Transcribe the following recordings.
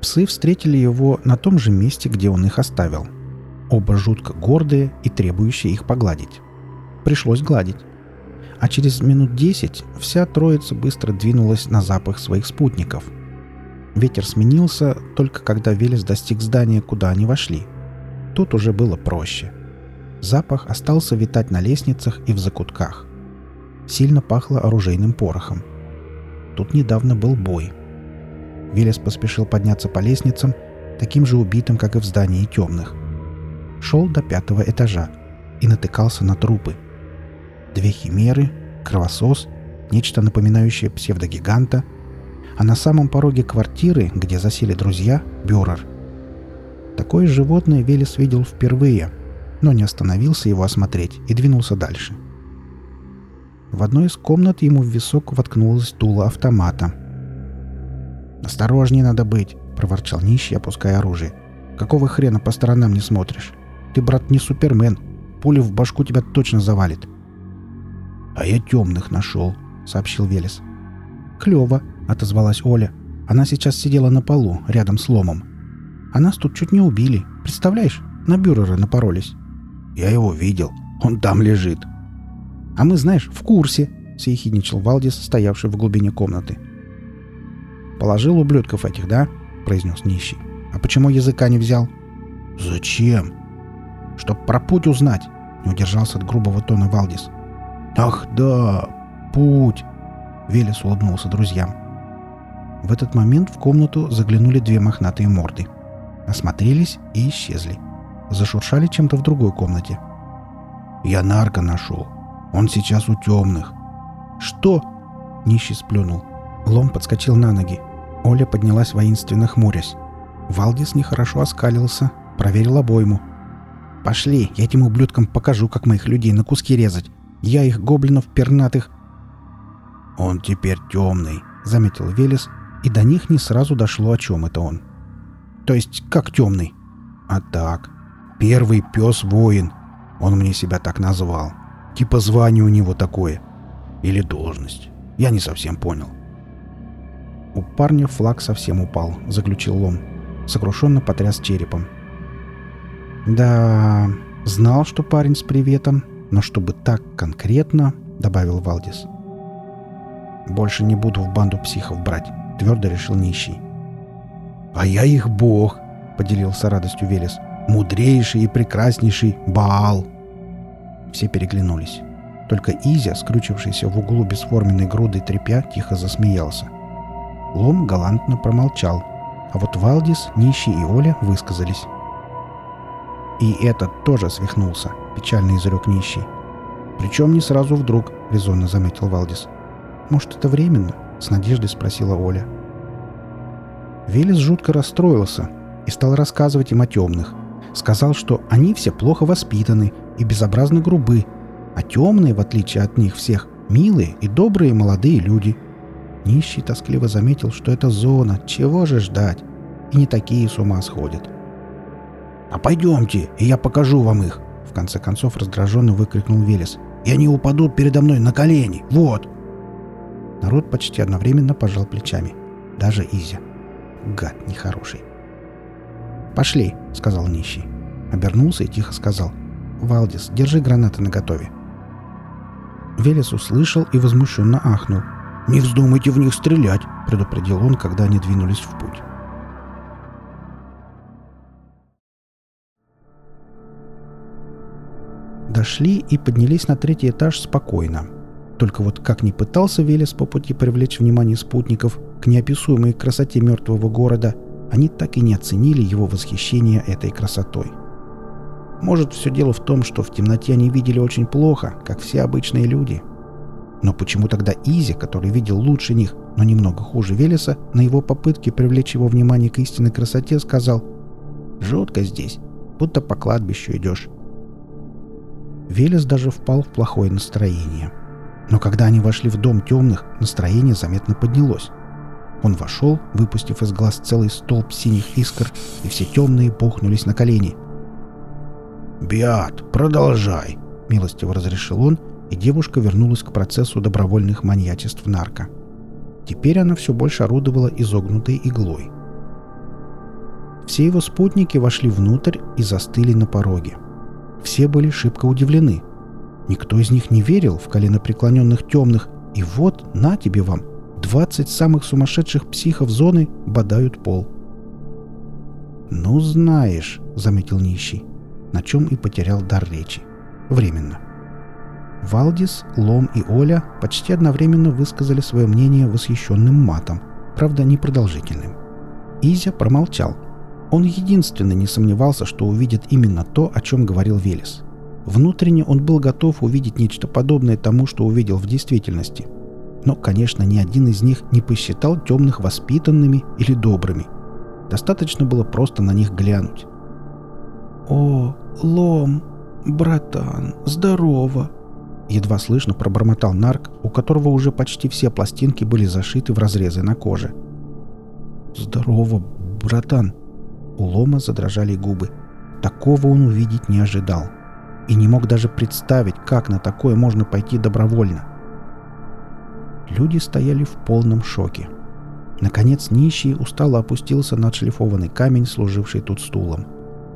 Псы встретили его на том же месте, где он их оставил. Оба жутко гордые и требующие их погладить. Пришлось гладить. А через минут десять вся троица быстро двинулась на запах своих спутников. Ветер сменился только когда Велес достиг здания, куда они вошли. Тут уже было проще. Запах остался витать на лестницах и в закутках. Сильно пахло оружейным порохом. Тут недавно был бой. Велес поспешил подняться по лестницам, таким же убитым, как и в здании темных. Шел до пятого этажа и натыкался на трупы. Две химеры, кровосос, нечто напоминающее псевдогиганта, а на самом пороге квартиры, где засели друзья, Бюрер. Такое животное Велес видел впервые, но не остановился его осмотреть и двинулся дальше. В одной из комнат ему в висок воткнулась дуло автомата. «Осторожнее надо быть!» — проворчал нищий, опуская оружие. «Какого хрена по сторонам не смотришь? Ты, брат, не супермен. Пуля в башку тебя точно завалит». «А я темных нашел», — сообщил Велес. «Клево», — отозвалась Оля. Она сейчас сидела на полу, рядом с ломом. А нас тут чуть не убили. Представляешь, на бюрера напоролись. «Я его видел. Он там лежит». «А мы, знаешь, в курсе», — съехидничал Валдис, стоявший в глубине комнаты. «Положил ублюдков этих, да?» — произнес нищий. «А почему языка не взял?» «Зачем?» «Чтоб про путь узнать», — не удержался от грубого тона Валдис. «Ах да, путь!» — Велес улыбнулся друзьям. В этот момент в комнату заглянули две мохнатые морды. Осмотрелись и исчезли. Зашуршали чем-то в другой комнате. «Я нарко нашел. Он сейчас у темных». «Что?» — нищий сплюнул. Лом подскочил на ноги. Оля поднялась воинственно хмурясь. Валдис нехорошо оскалился, проверил обойму. «Пошли, я этим ублюдкам покажу, как моих людей на куски резать. Я их гоблинов пернатых...» «Он теперь темный», — заметил Велес, и до них не сразу дошло, о чем это он. «То есть как темный?» «А так. Первый пес-воин. Он мне себя так назвал. Типа звание у него такое. Или должность. Я не совсем понял». У парня флаг совсем упал, заключил Лом. Сокрушенно потряс черепом. «Да, знал, что парень с приветом, но чтобы так конкретно, добавил Валдис. Больше не буду в банду психов брать, твердо решил нищий. А я их бог, поделился радостью Велес. Мудрейший и прекраснейший Баал. Все переглянулись. Только Изя, скручившийся в углу бесформенной грудой тряпя, тихо засмеялся. Лом галантно промолчал, а вот Валдис, Нищий и Оля высказались. «И этот тоже свихнулся», — печально изрек нищий. «Причем не сразу вдруг», — резонно заметил Валдис. «Может, это временно?» — с надеждой спросила Оля. Велес жутко расстроился и стал рассказывать им о темных. Сказал, что они все плохо воспитаны и безобразно грубы, а темные, в отличие от них всех, милые и добрые молодые люди. Нищий тоскливо заметил, что это зона, чего же ждать? И не такие с ума сходят. «А пойдемте, и я покажу вам их!» В конце концов раздраженно выкрикнул Велес. «И они упадут передо мной на колени! Вот!» Народ почти одновременно пожал плечами. Даже Изя. Гад нехороший. «Пошли», — сказал нищий. Обернулся и тихо сказал. «Валдис, держи гранаты наготове». Велес услышал и возмущенно ахнул. «Не вздумайте в них стрелять», — предупредил он, когда они двинулись в путь. Дошли и поднялись на третий этаж спокойно. Только вот как ни пытался Велес по пути привлечь внимание спутников к неописуемой красоте мертвого города, они так и не оценили его восхищение этой красотой. Может, все дело в том, что в темноте они видели очень плохо, как все обычные люди. Но почему тогда Изи, который видел лучше них, но немного хуже Велеса, на его попытке привлечь его внимание к истинной красоте, сказал «Жутко здесь, будто по кладбищу идешь». Велес даже впал в плохое настроение. Но когда они вошли в дом темных, настроение заметно поднялось. Он вошел, выпустив из глаз целый столб синих искр, и все темные пухнулись на колени. «Биат, продолжай!» — милостиво разрешил он, и девушка вернулась к процессу добровольных маньячеств нарко. Теперь она все больше орудовала изогнутой иглой. Все его спутники вошли внутрь и застыли на пороге. Все были шибко удивлены. Никто из них не верил в коленопреклоненных темных, и вот, на тебе вам, 20 самых сумасшедших психов зоны бодают пол. «Ну, знаешь», — заметил нищий, на чем и потерял дар речи. Временно. Валдис, Лом и Оля почти одновременно высказали свое мнение восхищенным матом, правда, непродолжительным. Изя промолчал. Он единственно не сомневался, что увидит именно то, о чем говорил Велес. Внутренне он был готов увидеть нечто подобное тому, что увидел в действительности. Но, конечно, ни один из них не посчитал темных воспитанными или добрыми. Достаточно было просто на них глянуть. «О, Лом, братан, здорово!» Едва слышно пробормотал нарк, у которого уже почти все пластинки были зашиты в разрезы на коже. «Здорово, братан!» У Лома задрожали губы. Такого он увидеть не ожидал. И не мог даже представить, как на такое можно пойти добровольно. Люди стояли в полном шоке. Наконец нищий устало опустился на отшлифованный камень, служивший тут стулом.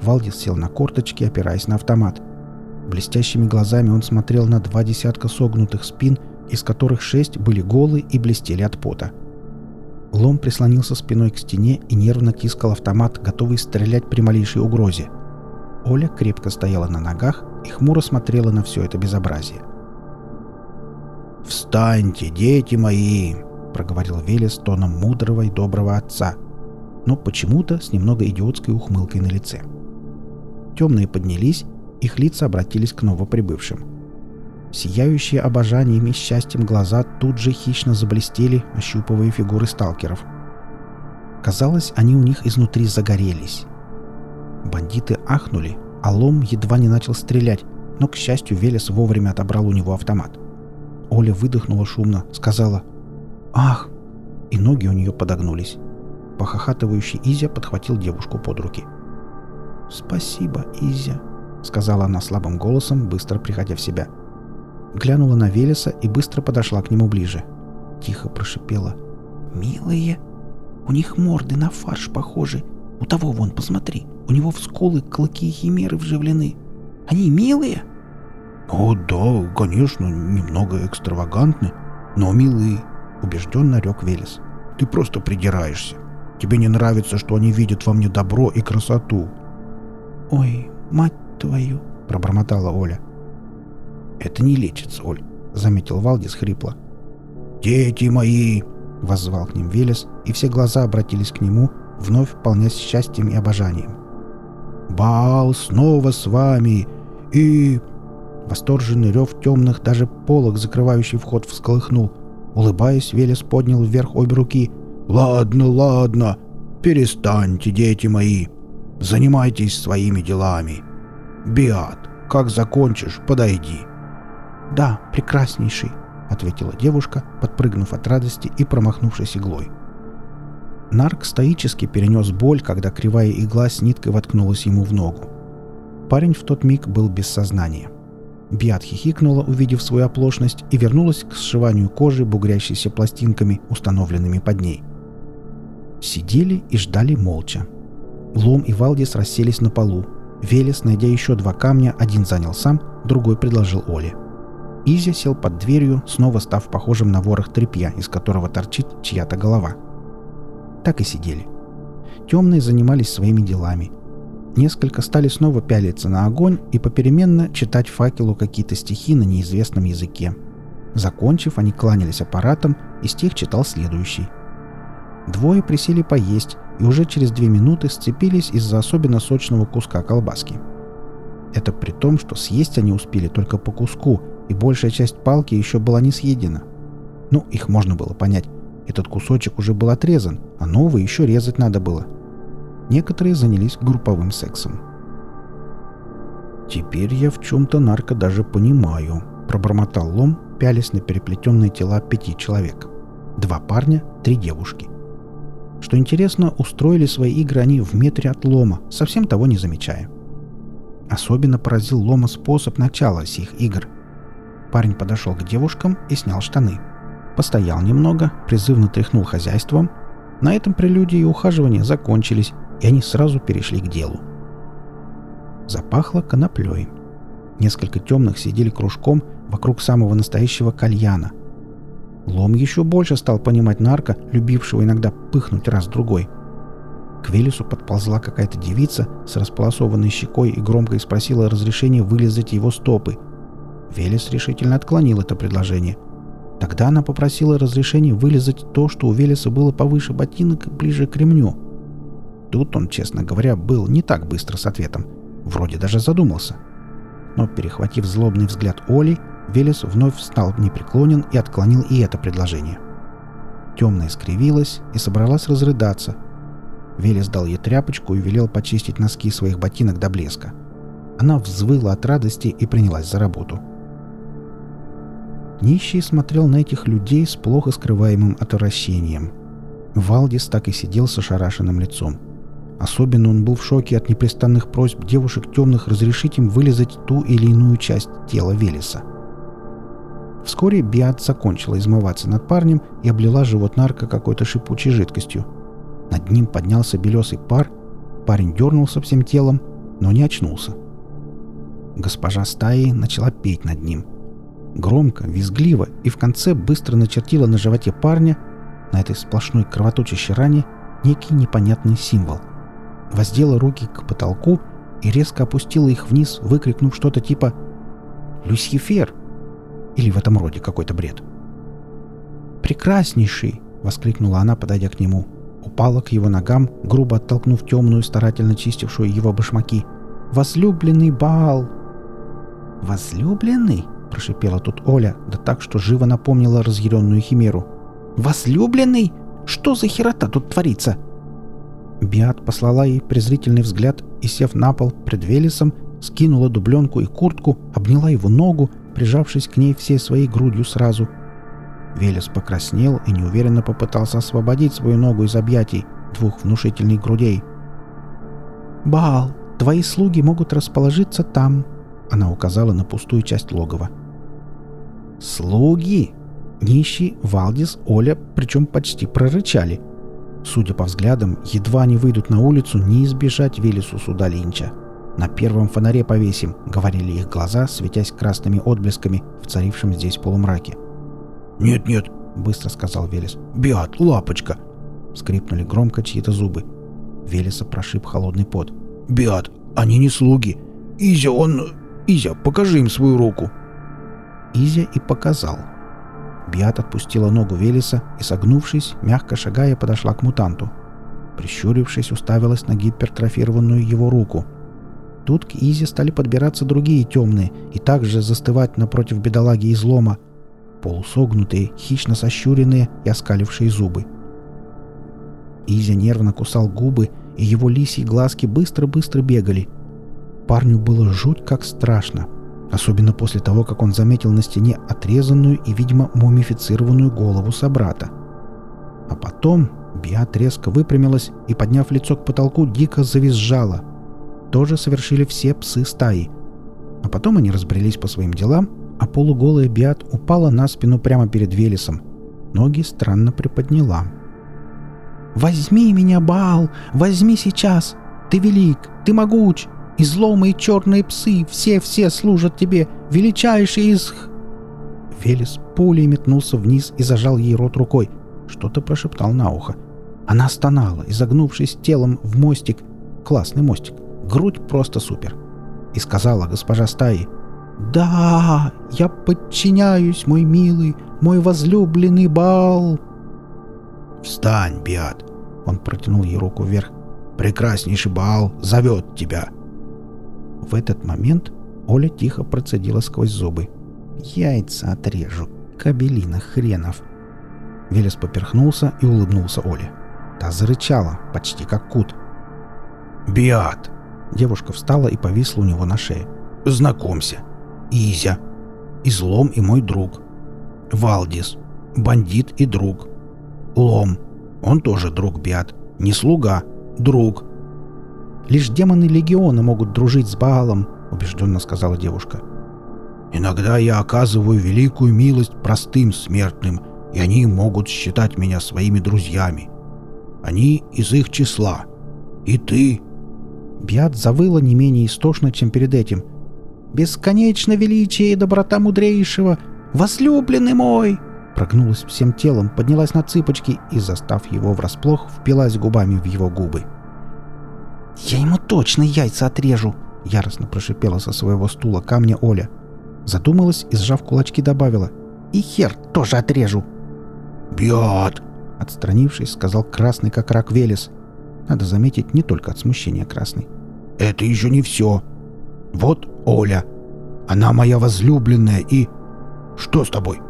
Валдис сел на корточки, опираясь на автомат – Блестящими глазами он смотрел на два десятка согнутых спин, из которых шесть были голы и блестели от пота. Лом прислонился спиной к стене и нервно тискал автомат, готовый стрелять при малейшей угрозе. Оля крепко стояла на ногах и хмуро смотрела на все это безобразие. «Встаньте, дети мои!» — проговорил Велес тоном мудрого и доброго отца, но почему-то с немного идиотской ухмылкой на лице. Темные поднялись их лица обратились к новоприбывшим. Сияющие обожанием и счастьем глаза тут же хищно заблестели, ощупывая фигуры сталкеров. Казалось, они у них изнутри загорелись. Бандиты ахнули, а Лом едва не начал стрелять, но, к счастью, Велес вовремя отобрал у него автомат. Оля выдохнула шумно, сказала «Ах!» и ноги у нее подогнулись. Похохатывающий Изя подхватил девушку под руки. «Спасибо, Изя», сказала она слабым голосом, быстро приходя в себя. Глянула на Велеса и быстро подошла к нему ближе. Тихо прошипела. «Милые, у них морды на фарш похожи. У того вон, посмотри, у него в скулы клыки и химеры вживлены. Они милые?» «О, да, конечно, немного экстравагантны, но милые», — убежденно рек Велес. «Ты просто придираешься. Тебе не нравится, что они видят во мне добро и красоту». «Ой, мать твою!» — пробормотала Оля. «Это не лечится, Оль», — заметил Валдис хрипло. «Дети мои!» — воззвал к ним Велес, и все глаза обратились к нему, вновь полнясь счастьем и обожанием. «Баал снова с вами! И...» Восторженный рев темных, даже полок, закрывающий вход, всколыхнул. Улыбаясь, Велес поднял вверх обе руки. «Ладно, ладно, перестаньте, дети мои. Занимайтесь своими делами. «Биат, как закончишь, подойди». «Да, прекраснейший», — ответила девушка, подпрыгнув от радости и промахнувшись иглой. Нарк стоически перенес боль, когда кривая игла с ниткой воткнулась ему в ногу. Парень в тот миг был без сознания. Биат хихикнула, увидев свою оплошность, и вернулась к сшиванию кожи, бугрящейся пластинками, установленными под ней. Сидели и ждали молча. Лом и Валдис расселись на полу, Велес, найдя еще два камня, один занял сам, другой предложил Оле. Изя сел под дверью, снова став похожим на ворох тряпья, из которого торчит чья-то голова. Так и сидели. Темные занимались своими делами. Несколько стали снова пялиться на огонь и попеременно читать факелу какие-то стихи на неизвестном языке. Закончив, они кланялись аппаратом, и стих читал следующий. Двое присели поесть, и уже через две минуты сцепились из-за особенно сочного куска колбаски. Это при том, что съесть они успели только по куску, и большая часть палки еще была не съедена. Ну, их можно было понять. Этот кусочек уже был отрезан, а новый еще резать надо было. Некоторые занялись групповым сексом. «Теперь я в чем-то нарко даже понимаю», — пробормотал Лом, пялись на переплетенные тела пяти человек. Два парня, три девушки. Что интересно, устроили свои игры они в метре от лома, совсем того не замечая. Особенно поразил лома способ начала сих игр. Парень подошел к девушкам и снял штаны. Постоял немного, призывно тряхнул хозяйством. На этом прелюдии и ухаживания закончились, и они сразу перешли к делу. Запахло коноплей. Несколько темных сидели кружком вокруг самого настоящего кальяна. Лом еще больше стал понимать нарко, любившего иногда пыхнуть раз-другой. К Велесу подползла какая-то девица с располосованной щекой и громко спросила разрешения вылезать его стопы. Велес решительно отклонил это предложение. Тогда она попросила разрешения вылезать то, что у Велеса было повыше ботинок ближе к ремню. Тут он, честно говоря, был не так быстро с ответом. Вроде даже задумался. Но, перехватив злобный взгляд Оли, Велес вновь встал непреклонен и отклонил и это предложение. Темная скривилась и собралась разрыдаться. Велес дал ей тряпочку и велел почистить носки своих ботинок до блеска. Она взвыла от радости и принялась за работу. Нищий смотрел на этих людей с плохо скрываемым отвращением. Валдис так и сидел с ошарашенным лицом. Особенно он был в шоке от непрестанных просьб девушек темных разрешить им вылезать ту или иную часть тела Велеса. Вскоре Биат закончила измываться над парнем и облила живот нарко какой-то шипучей жидкостью. Над ним поднялся белесый пар, парень дернулся всем телом, но не очнулся. Госпожа стаи начала петь над ним. Громко, визгливо и в конце быстро начертила на животе парня, на этой сплошной кровоточащей ране, некий непонятный символ. Воздела руки к потолку и резко опустила их вниз, выкрикнув что-то типа «Люсьефер!» Или в этом роде какой-то бред. «Прекраснейший!» — воскликнула она, подойдя к нему. Упала к его ногам, грубо оттолкнув темную, старательно чистившую его башмаки. «Возлюбленный Баал!» «Возлюбленный?» — прошипела тут Оля, да так, что живо напомнила разъяренную химеру. «Возлюбленный? Что за херота тут творится?» Биат послала ей презрительный взгляд и, сев на пол пред Велесом, скинула дубленку и куртку, обняла его ногу, прижавшись к ней всей своей грудью сразу. Велес покраснел и неуверенно попытался освободить свою ногу из объятий двух внушительных грудей. «Баал, твои слуги могут расположиться там», — она указала на пустую часть логова. «Слуги?» Нищий, Валдис, Оля, причем почти прорычали. Судя по взглядам, едва они выйдут на улицу, не избежать Велесу суда Линча. На первом фонаре повесим», — говорили их глаза, светясь красными отблесками в царившем здесь полумраке. «Нет-нет», — быстро сказал Велес. «Биат, лапочка!» Скрипнули громко чьи-то зубы. Велеса прошиб холодный пот. «Биат, они не слуги. Изя, он... Изя, покажи им свою руку!» Изя и показал. Биат отпустила ногу Велеса и, согнувшись, мягко шагая, подошла к мутанту. Прищурившись, уставилась на гипертрофированную его руку — Тут к Изе стали подбираться другие темные и также застывать напротив бедолаги излома, полусогнутые, хищно сощуренные и оскалившие зубы. Изя нервно кусал губы, и его лисьи глазки быстро-быстро бегали. Парню было жуть как страшно, особенно после того, как он заметил на стене отрезанную и, видимо, мумифицированную голову собрата. А потом Биат резко выпрямилась и, подняв лицо к потолку, дико завизжала — тоже совершили все псы стаи. А потом они разбрелись по своим делам, а полуголая Биат упала на спину прямо перед Велесом. Ноги странно приподняла. «Возьми меня, Баал! Возьми сейчас! Ты велик! Ты могуч! Изломы и черные псы все-все служат тебе! Величайший из...» Велес пулей метнулся вниз и зажал ей рот рукой. Что-то прошептал на ухо. Она стонала, изогнувшись телом в мостик. Классный мостик. Грудь просто супер. И сказала госпожа стаи, «Да, я подчиняюсь, мой милый, мой возлюбленный бал!» «Встань, Биат!» Он протянул ей руку вверх. «Прекраснейший бал зовет тебя!» В этот момент Оля тихо процедила сквозь зубы. «Яйца отрежу, кабелина хренов!» Велес поперхнулся и улыбнулся Оле. Та зарычала, почти как кут. «Биат!» Девушка встала и повисла у него на шее. «Знакомься. Изя. Излом и мой друг. Валдис. Бандит и друг. Лом. Он тоже друг Биат. Не слуга. Друг». «Лишь демоны Легиона могут дружить с Баалом», — убежденно сказала девушка. «Иногда я оказываю великую милость простым смертным, и они могут считать меня своими друзьями. Они из их числа. «И ты?» Биат завыла не менее истошно, чем перед этим. «Бесконечно величие и доброта мудрейшего! Возлюбленный мой!» Прогнулась всем телом, поднялась на цыпочки и, застав его врасплох, впилась губами в его губы. «Я ему точно яйца отрежу!» — яростно прошипела со своего стула камня Оля. Задумалась и, сжав кулачки, добавила. «И хер тоже отрежу!» «Бьет!» — отстранившись, сказал красный, как рак Велес. Надо заметить, не только от смущения красный. «Это еще не все. Вот Оля. Она моя возлюбленная и... Что с тобой?»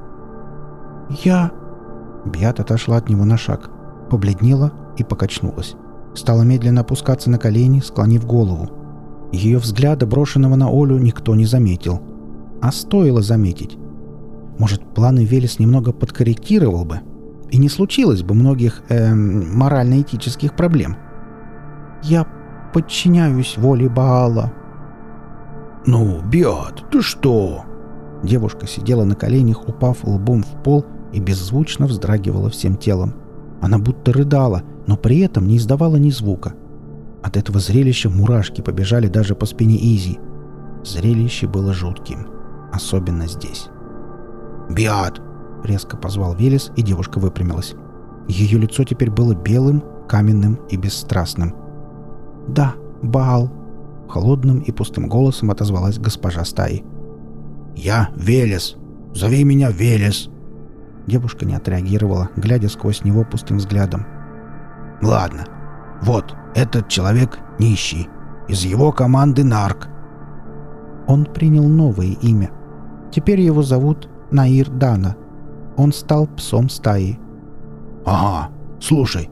«Я...» Биат отошла от него на шаг, побледнела и покачнулась. Стала медленно опускаться на колени, склонив голову. Ее взгляда, брошенного на Олю, никто не заметил. А стоило заметить. Может, планы Велес немного подкорректировал бы, и не случилось бы многих эм, морально-этических проблем. «Я подчиняюсь воле Баала». «Ну, Биат, ты что?» Девушка сидела на коленях, упав лбом в пол и беззвучно вздрагивала всем телом. Она будто рыдала, но при этом не издавала ни звука. От этого зрелища мурашки побежали даже по спине Изи. Зрелище было жутким, особенно здесь. «Биат!» — резко позвал Велес, и девушка выпрямилась. Ее лицо теперь было белым, каменным и бесстрастным. «Да, Баал!» — холодным и пустым голосом отозвалась госпожа стаи. «Я Велес! Зови меня Велес!» Девушка не отреагировала, глядя сквозь него пустым взглядом. «Ладно. Вот, этот человек нищий. Из его команды Нарк». Он принял новое имя. Теперь его зовут Наир Дана. Он стал псом стаи. «Ага, слушай.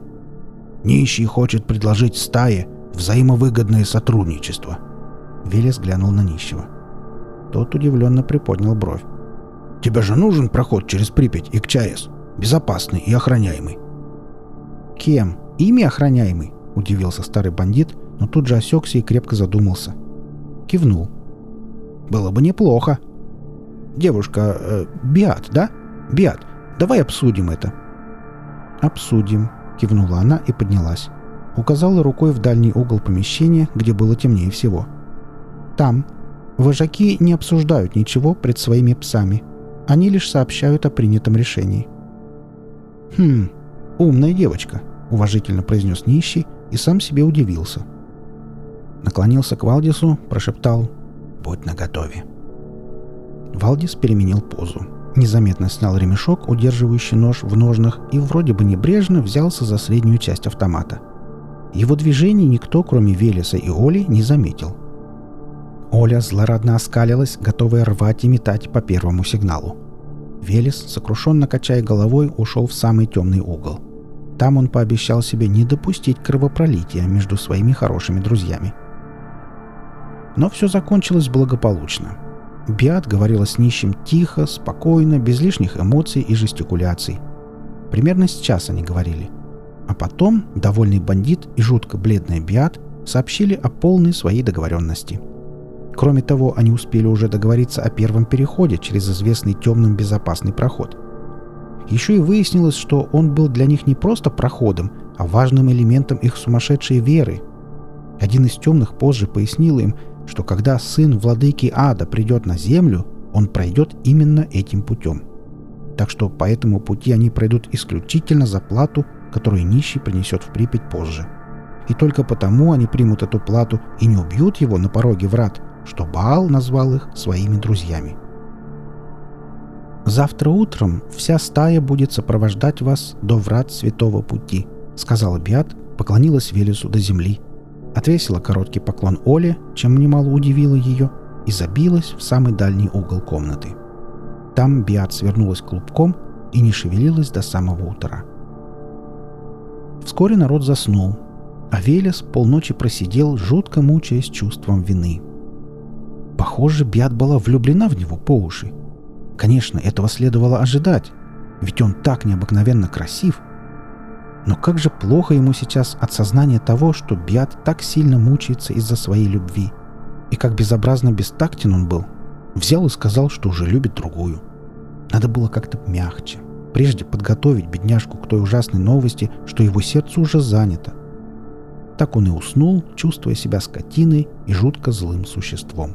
Нищий хочет предложить стае взаимовыгодное сотрудничество». Велес глянул на нищего. Тот удивленно приподнял бровь. Тебе же нужен проход через Припять и к ЧАЭС. Безопасный и охраняемый. Кем? Ими охраняемый? Удивился старый бандит, но тут же осекся и крепко задумался. Кивнул. Было бы неплохо. Девушка, э, Биат, да? Биат, давай обсудим это. Обсудим, кивнула она и поднялась. Указала рукой в дальний угол помещения, где было темнее всего. Там. Вожаки не обсуждают ничего пред своими псами. Они лишь сообщают о принятом решении. «Хм, умная девочка», — уважительно произнес нищий и сам себе удивился. Наклонился к Валдису, прошептал «Будь наготове». Валдис переменил позу. Незаметно снял ремешок, удерживающий нож в ножнах, и вроде бы небрежно взялся за среднюю часть автомата. Его движений никто, кроме Велеса и Оли, не заметил. Оля злорадно оскалилась, готовая рвать и метать по первому сигналу. Велес, сокрушенно качая головой, ушел в самый темный угол. Там он пообещал себе не допустить кровопролития между своими хорошими друзьями. Но все закончилось благополучно. Биат говорила с нищим тихо, спокойно, без лишних эмоций и жестикуляций. Примерно сейчас они говорили. А потом довольный бандит и жутко бледная Биат сообщили о полной своей договоренности – Кроме того, они успели уже договориться о первом переходе через известный темным безопасный проход. Еще и выяснилось, что он был для них не просто проходом, а важным элементом их сумасшедшей веры. Один из темных позже пояснил им, что когда сын владыки ада придет на землю, он пройдет именно этим путем. Так что по этому пути они пройдут исключительно за плату, которую нищий принесет в Припять позже. И только потому они примут эту плату и не убьют его на пороге врат, что Баал назвал их своими друзьями. «Завтра утром вся стая будет сопровождать вас до врат Святого Пути», — сказала Биат, поклонилась Велесу до земли, отвесила короткий поклон Оле, чем немало удивило ее, и забилась в самый дальний угол комнаты. Там Биат свернулась клубком и не шевелилась до самого утра. Вскоре народ заснул, а Велес полночи просидел, жутко мучаясь чувством вины — Похоже, Биат была влюблена в него по уши. Конечно, этого следовало ожидать, ведь он так необыкновенно красив. Но как же плохо ему сейчас от сознания того, что Биат так сильно мучается из-за своей любви. И как безобразно бестактен он был. Взял и сказал, что уже любит другую. Надо было как-то мягче. Прежде подготовить бедняжку к той ужасной новости, что его сердце уже занято. Так он и уснул, чувствуя себя скотиной и жутко злым существом.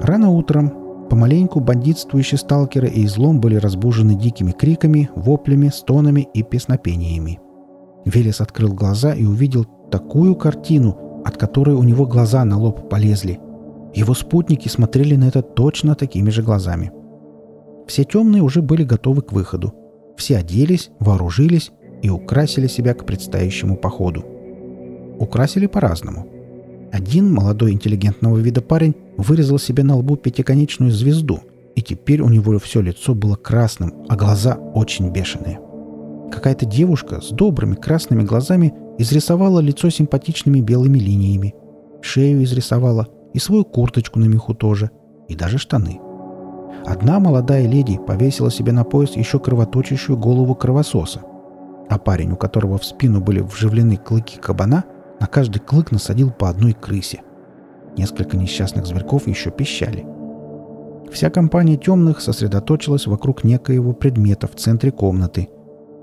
Рано утром помаленьку бандитствующие сталкеры и излом были разбужены дикими криками, воплями, стонами и песнопениями. Велес открыл глаза и увидел такую картину, от которой у него глаза на лоб полезли. Его спутники смотрели на это точно такими же глазами. Все темные уже были готовы к выходу. Все оделись, вооружились и украсили себя к предстоящему походу. Украсили по-разному. Один молодой интеллигентного вида парень вырезал себе на лбу пятиконечную звезду, и теперь у него все лицо было красным, а глаза очень бешеные. Какая-то девушка с добрыми красными глазами изрисовала лицо симпатичными белыми линиями, шею изрисовала, и свою курточку на меху тоже, и даже штаны. Одна молодая леди повесила себе на пояс еще кровоточащую голову кровососа, а парень, у которого в спину были вживлены клыки кабана, на каждый клык насадил по одной крысе – Несколько несчастных зверьков еще пищали. Вся компания темных сосредоточилась вокруг некоего предмета в центре комнаты.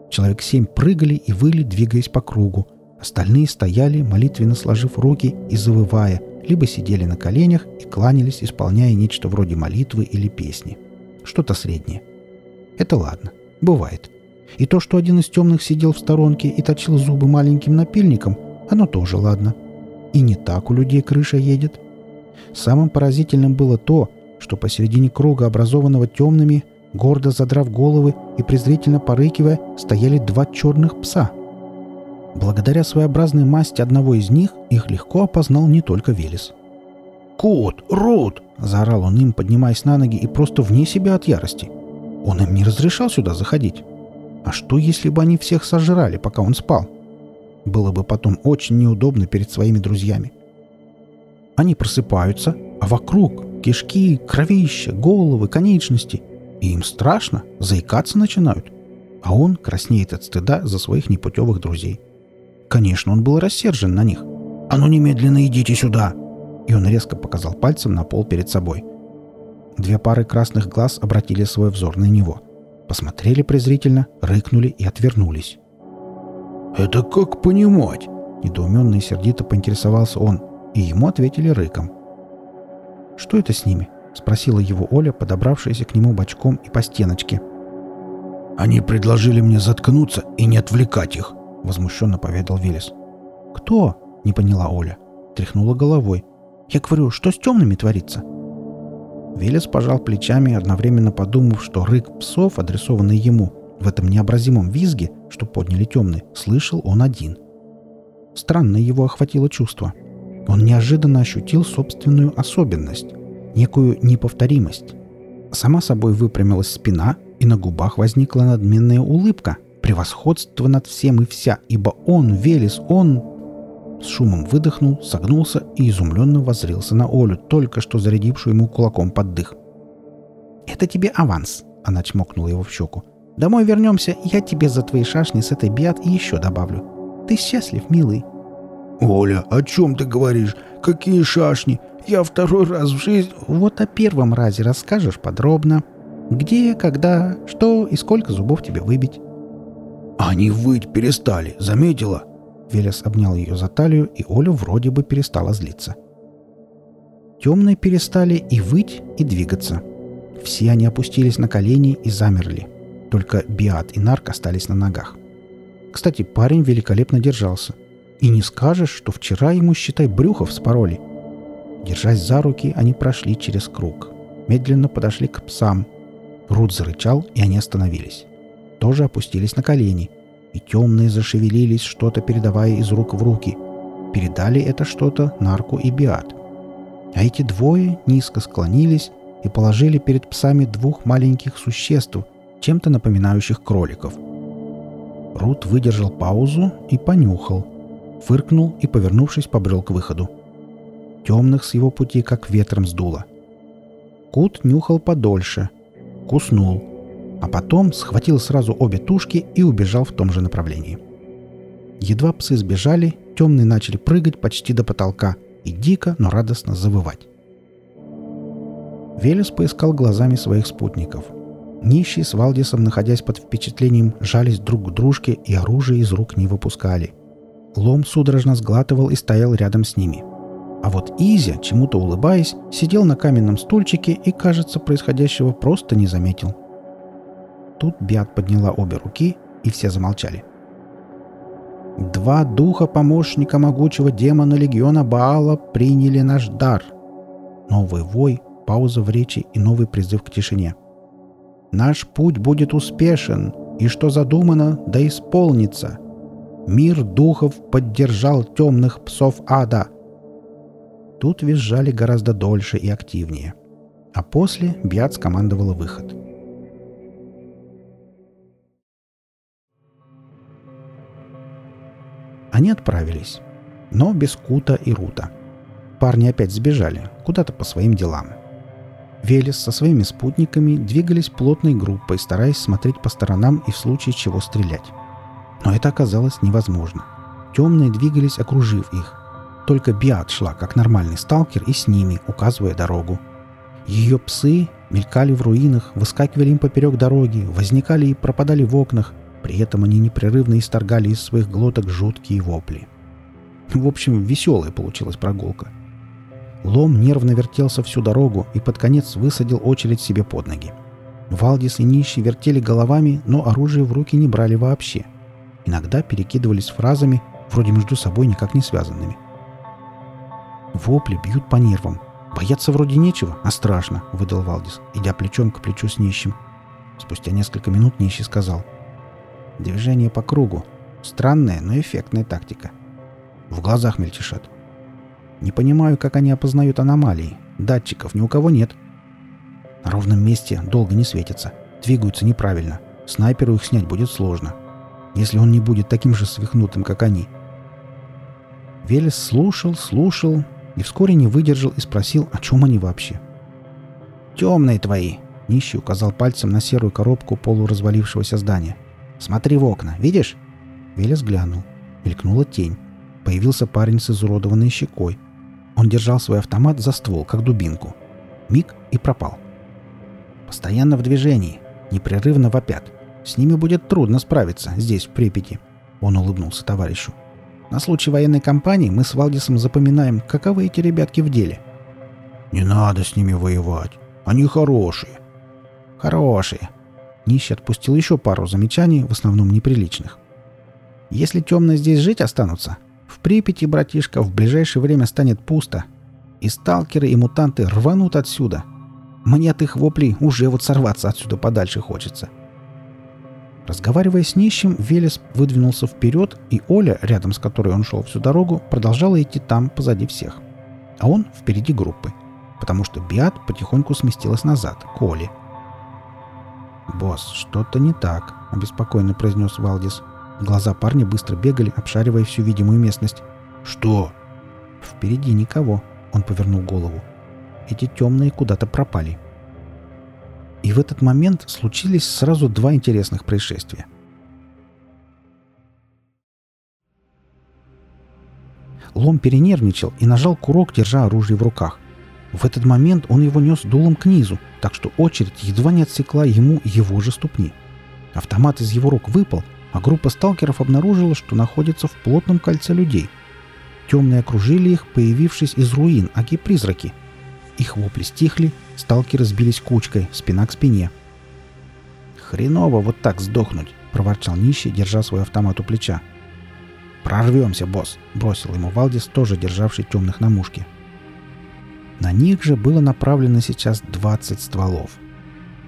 Человек семь прыгали и выли, двигаясь по кругу. Остальные стояли, молитвенно сложив руки и завывая, либо сидели на коленях и кланялись, исполняя нечто вроде молитвы или песни. Что-то среднее. Это ладно. Бывает. И то, что один из темных сидел в сторонке и точил зубы маленьким напильником, оно тоже ладно. И не так у людей крыша едет. Самым поразительным было то, что посередине круга, образованного темными, гордо задрав головы и презрительно порыкивая, стояли два черных пса. Благодаря своеобразной масти одного из них их легко опознал не только Велес. «Кот! Рот!» – заорал он им, поднимаясь на ноги и просто вне себя от ярости. Он им не разрешал сюда заходить. А что, если бы они всех сожрали, пока он спал? – было бы потом очень неудобно перед своими друзьями. Они просыпаются, а вокруг кишки, кровища, головы, конечности. И им страшно, заикаться начинают. А он краснеет от стыда за своих непутевых друзей. Конечно, он был рассержен на них. «А ну немедленно идите сюда!» И он резко показал пальцем на пол перед собой. Две пары красных глаз обратили свой взор на него. Посмотрели презрительно, рыкнули и отвернулись. «Это как понимать?» Недоуменно и сердито поинтересовался он, и ему ответили рыком. «Что это с ними?» — спросила его Оля, подобравшаяся к нему бочком и по стеночке. «Они предложили мне заткнуться и не отвлекать их», — возмущенно поведал Велес. «Кто?» — не поняла Оля. Тряхнула головой. «Я говорю, что с темными творится?» Велес пожал плечами, одновременно подумав, что рык псов, адресованный ему, в этом необразимом визге, что подняли темные, слышал он один. Странно его охватило чувство. Он неожиданно ощутил собственную особенность, некую неповторимость. Сама собой выпрямилась спина, и на губах возникла надменная улыбка, превосходство над всем и вся, ибо он, Велес, он... С шумом выдохнул, согнулся и изумленно воззрился на Олю, только что зарядившую ему кулаком под дых. «Это тебе аванс», — она чмокнула его в щеку. Домой вернемся, я тебе за твои шашни с этой биат еще добавлю. Ты счастлив, милый?» «Оля, о чем ты говоришь? Какие шашни? Я второй раз в жизни...» «Вот о первом разе расскажешь подробно. Где, когда, что и сколько зубов тебе выбить». «Они выть перестали, заметила?» Велес обнял ее за талию, и Оля вроде бы перестала злиться. Темные перестали и выть, и двигаться. Все они опустились на колени и замерли. Только Биат и Нарк остались на ногах. Кстати, парень великолепно держался. И не скажешь, что вчера ему, считай, брюхо вспороли. Держась за руки, они прошли через круг. Медленно подошли к псам. Рут зарычал, и они остановились. Тоже опустились на колени. И темные зашевелились, что-то передавая из рук в руки. Передали это что-то Нарку и Биат. А эти двое низко склонились и положили перед псами двух маленьких существ, чем-то напоминающих кроликов. Рут выдержал паузу и понюхал. Фыркнул и, повернувшись, побрел к выходу. Темных с его пути как ветром сдуло. Кут нюхал подольше. Куснул. А потом схватил сразу обе тушки и убежал в том же направлении. Едва псы сбежали, темные начали прыгать почти до потолка и дико, но радостно завывать. Велес поискал глазами своих спутников – Нищие с Валдисом, находясь под впечатлением, жались друг к дружке и оружие из рук не выпускали. Лом судорожно сглатывал и стоял рядом с ними. А вот Изя, чему-то улыбаясь, сидел на каменном стульчике и, кажется, происходящего просто не заметил. Тут Биат подняла обе руки, и все замолчали. «Два духа помощника могучего демона легиона Баала приняли наш дар». Новый вой, пауза в речи и новый призыв к тишине. «Наш путь будет успешен, и что задумано, да исполнится. Мир духов поддержал темных псов ада». Тут визжали гораздо дольше и активнее. А после Биат скомандовала выход. Они отправились, но без Кута и Рута. Парни опять сбежали, куда-то по своим делам. Велес со своими спутниками двигались плотной группой, стараясь смотреть по сторонам и в случае чего стрелять. Но это оказалось невозможно. Темные двигались, окружив их. Только Биат шла, как нормальный сталкер, и с ними, указывая дорогу. Ее псы мелькали в руинах, выскакивали им поперек дороги, возникали и пропадали в окнах, при этом они непрерывно исторгали из своих глоток жуткие вопли. В общем, веселая получилась прогулка. Лом нервно вертелся всю дорогу и под конец высадил очередь себе под ноги. Валдис и Нищий вертели головами, но оружие в руки не брали вообще. Иногда перекидывались фразами, вроде между собой никак не связанными. «Вопли бьют по нервам. Бояться вроде нечего, а страшно», — выдал Валдис, идя плечом к плечу с Нищим. Спустя несколько минут Нищий сказал — Движение по кругу. Странная, но эффектная тактика. В глазах мельтешат. Не понимаю, как они опознают аномалии. Датчиков ни у кого нет. На ровном месте долго не светятся. Двигаются неправильно. Снайперу их снять будет сложно. Если он не будет таким же свихнутым, как они. Велес слушал, слушал и вскоре не выдержал и спросил, о чем они вообще. «Темные твои!» Нищий указал пальцем на серую коробку полуразвалившегося здания – Смотри в окна, видишь?» Велес глянул. Мелькнула тень. Появился парень с изуродованной щекой. Он держал свой автомат за ствол, как дубинку. Миг и пропал. Постоянно в движении. Непрерывно вопят. С ними будет трудно справиться здесь, в Припяти. Он улыбнулся товарищу. На случай военной кампании мы с Валдисом запоминаем, каковы эти ребятки в деле. «Не надо с ними воевать. Они хорошие». «Хорошие. Нищий отпустил еще пару замечаний, в основном неприличных. «Если темные здесь жить останутся, в Припяти, братишка, в ближайшее время станет пусто. И сталкеры, и мутанты рванут отсюда. Мне от их воплей уже вот сорваться отсюда подальше хочется». Разговаривая с нищим, Велес выдвинулся вперед, и Оля, рядом с которой он шел всю дорогу, продолжала идти там, позади всех. А он впереди группы, потому что Биат потихоньку сместилась назад, к Оле – «Босс, что-то не так», — обеспокоенно произнес Валдис. Глаза парня быстро бегали, обшаривая всю видимую местность. «Что?» «Впереди никого», — он повернул голову. «Эти темные куда-то пропали». И в этот момент случились сразу два интересных происшествия. Лом перенервничал и нажал курок, держа оружие в руках. В этот момент он его нес дулом к низу, так что очередь едва не отсекла ему его же ступни. Автомат из его рук выпал, а группа сталкеров обнаружила, что находится в плотном кольце людей. Темные окружили их, появившись из руин, аки призраки. Их вопли стихли, сталкеры сбились кучкой, спина к спине. «Хреново вот так сдохнуть!» — проворчал нищий, держа свой автомат у плеча. «Прорвемся, босс!» — бросил ему Валдис, тоже державший темных на мушке. На них же было направлено сейчас 20 стволов.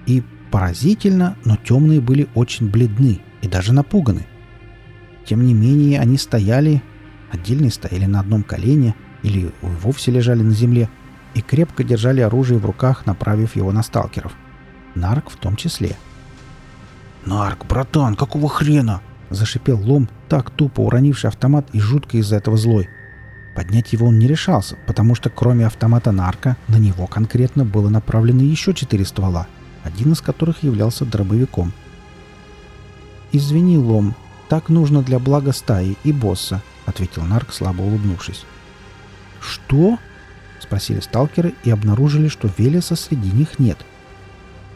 И поразительно, но темные были очень бледны и даже напуганы. Тем не менее, они стояли, отдельные стояли на одном колене или вовсе лежали на земле и крепко держали оружие в руках, направив его на сталкеров. Нарк в том числе. «Нарк, братан, какого хрена?» — зашипел Лом, так тупо уронивший автомат и жутко из-за этого злой — Поднять его он не решался, потому что кроме автомата нарко на него конкретно было направлено еще четыре ствола, один из которых являлся дробовиком. «Извини, Лом, так нужно для блага стаи и босса», — ответил нарк, слабо улыбнувшись. «Что?» — спросили сталкеры и обнаружили, что Велеса среди них нет.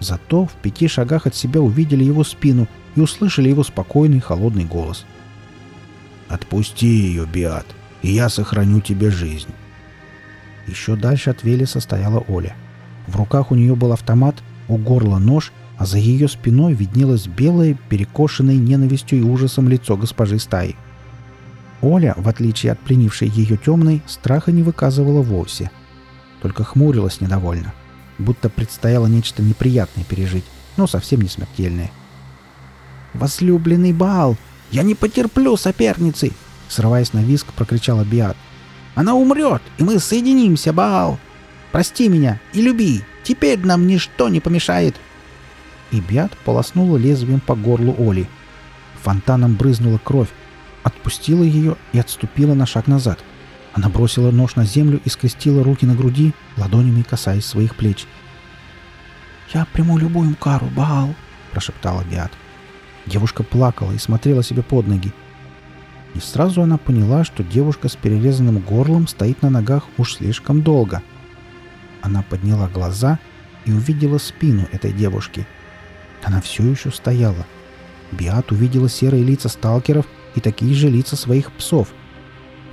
Зато в пяти шагах от себя увидели его спину и услышали его спокойный холодный голос. «Отпусти ее, Биат, и я сохраню тебе жизнь». Еще дальше от Велеса стояла Оля. В руках у нее был автомат, у горла нож, а за ее спиной виднелось белое, перекошенное ненавистью и ужасом лицо госпожи стаи. Оля, в отличие от пленившей ее темной, страха не выказывала вовсе. Только хмурилась недовольно, будто предстояло нечто неприятное пережить, но совсем не смертельное. «Возлюбленный Баал! Я не потерплю соперницы!» Срываясь на виск, прокричала Биат. «Она умрет, и мы соединимся, Баал! Прости меня и люби! Теперь нам ничто не помешает!» И Биат полоснула лезвием по горлу Оли. Фонтаном брызнула кровь, отпустила ее и отступила на шаг назад. Она бросила нож на землю и скрестила руки на груди, ладонями касаясь своих плеч. «Я приму любую кару, Баал!» – прошептала Биат. Девушка плакала и смотрела себе под ноги. И сразу она поняла, что девушка с перерезанным горлом стоит на ногах уж слишком долго. Она подняла глаза и увидела спину этой девушки. Она все еще стояла. Биат увидела серые лица сталкеров и такие же лица своих псов.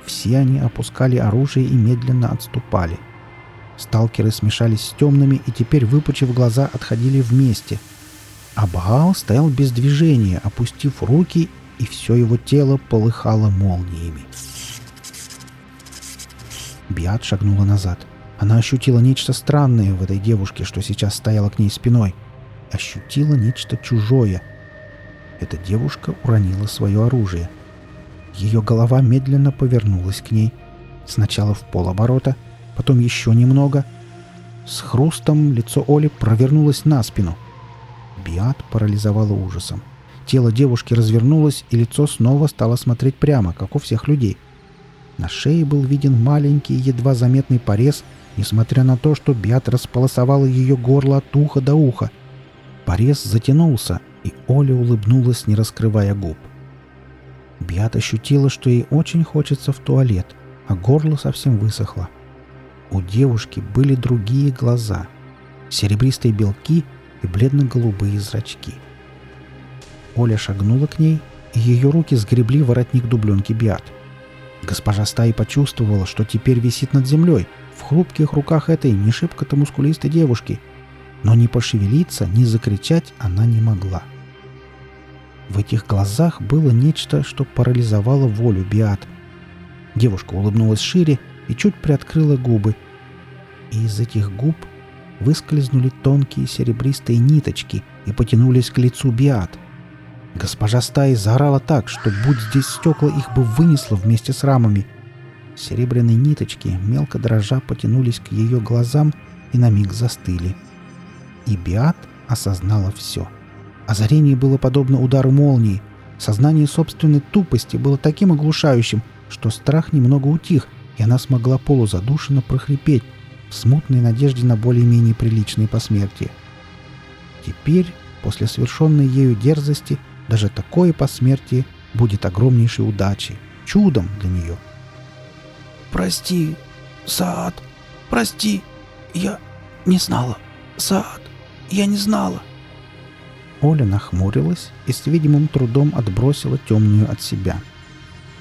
Все они опускали оружие и медленно отступали. Сталкеры смешались с темными и теперь, выпучив глаза, отходили вместе – а Баал стоял без движения, опустив руки, и все его тело полыхало молниями. Биат шагнула назад. Она ощутила нечто странное в этой девушке, что сейчас стояла к ней спиной. Ощутила нечто чужое. Эта девушка уронила свое оружие. Ее голова медленно повернулась к ней. Сначала в полоборота, потом еще немного. С хрустом лицо Оли провернулось на спину — Биат парализовало ужасом. Тело девушки развернулось, и лицо снова стало смотреть прямо, как у всех людей. На шее был виден маленький, едва заметный порез, несмотря на то, что Биат располосовала ее горло от уха до уха. Порез затянулся, и Оля улыбнулась, не раскрывая губ. Биат ощутила, что ей очень хочется в туалет, а горло совсем высохло. У девушки были другие глаза. Серебристые белки и бледно-голубые зрачки. Оля шагнула к ней, и ее руки сгребли воротник дубленки Биат. Госпожа стаи почувствовала, что теперь висит над землей, в хрупких руках этой не шибко-то мускулистой девушки. Но ни пошевелиться, ни закричать она не могла. В этих глазах было нечто, что парализовало волю Биат. Девушка улыбнулась шире и чуть приоткрыла губы. И из этих губ выскользнули тонкие серебристые ниточки и потянулись к лицу Биат. Госпожа стаи заорала так, что, будь здесь стекла, их бы вынесло вместе с рамами. Серебряные ниточки, мелко дрожа, потянулись к ее глазам и на миг застыли. И Биат осознала все. Озарение было подобно удару молнии. Сознание собственной тупости было таким оглушающим, что страх немного утих, и она смогла полузадушенно прохрипеть, в смутной надежде на более-менее приличные посмертия. Теперь, после совершенной ею дерзости, даже такое посмертие будет огромнейшей удачей, чудом для нее. «Прости, Саад, прости, я не знала, Саад, я не знала». Оля нахмурилась и с видимым трудом отбросила темную от себя.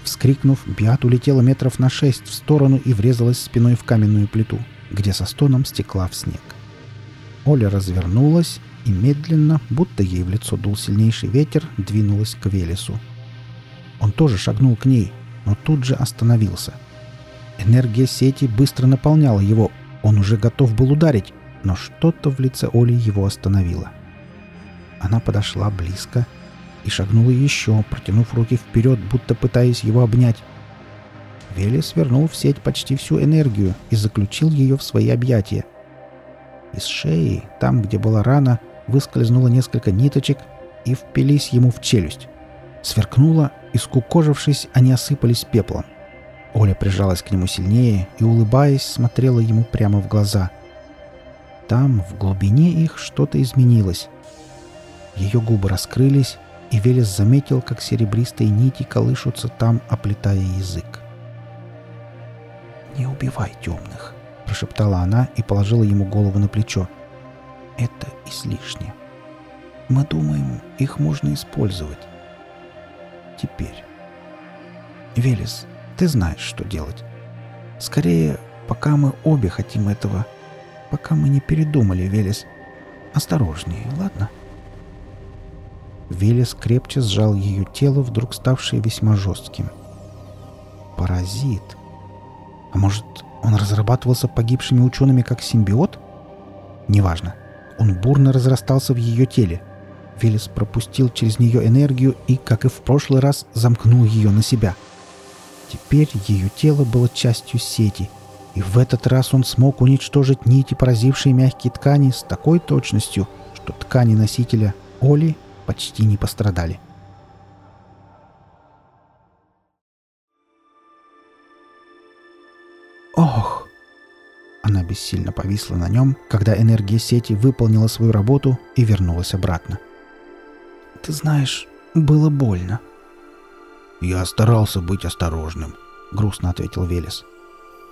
Вскрикнув, Биат улетела метров на шесть в сторону и врезалась спиной в каменную плиту – где со стоном стекла в снег. Оля развернулась и медленно, будто ей в лицо дул сильнейший ветер, двинулась к Велесу. Он тоже шагнул к ней, но тут же остановился. Энергия сети быстро наполняла его, он уже готов был ударить, но что-то в лице Оли его остановило. Она подошла близко и шагнула еще, протянув руки вперед, будто пытаясь его обнять. Велес вернул в сеть почти всю энергию и заключил ее в свои объятия. Из шеи, там, где была рана, выскользнуло несколько ниточек и впились ему в челюсть. Сверкнуло, и, скукожившись, они осыпались пеплом. Оля прижалась к нему сильнее и, улыбаясь, смотрела ему прямо в глаза. Там, в глубине их, что-то изменилось. Ее губы раскрылись, и Велес заметил, как серебристые нити колышутся там, оплетая язык. «Не убивай темных», — прошептала она и положила ему голову на плечо. Это излишне. Мы думаем, их можно использовать. Теперь. Велес, ты знаешь, что делать. Скорее, пока мы обе хотим этого, пока мы не передумали, Велес, осторожнее, ладно?» Велес крепче сжал ее тело, вдруг ставшее весьма жестким. «Паразит. А может, он разрабатывался погибшими учеными как симбиот? Неважно. Он бурно разрастался в ее теле. Велес пропустил через нее энергию и, как и в прошлый раз, замкнул ее на себя. Теперь ее тело было частью сети, и в этот раз он смог уничтожить нити, поразившие мягкие ткани, с такой точностью, что ткани носителя Оли почти не пострадали. «Ох!» Она бессильно повисла на нем, когда энергия сети выполнила свою работу и вернулась обратно. «Ты знаешь, было больно». «Я старался быть осторожным», — грустно ответил Велес.